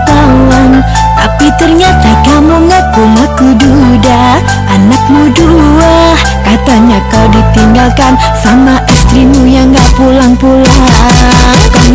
ketahuan Tapi ternyata kamu ngaku-ngaku duda. Anakmu dua Katanya kau ditinggalkan Sama istrimu yang gak pulang-pulang. Kau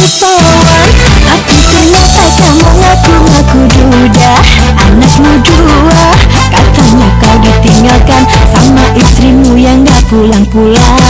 Tapi ternyata kamu ngaku-ngaku duda Anakmu dua Katanya kau ditinggalkan Sama istrimu yang gak pulang-pulang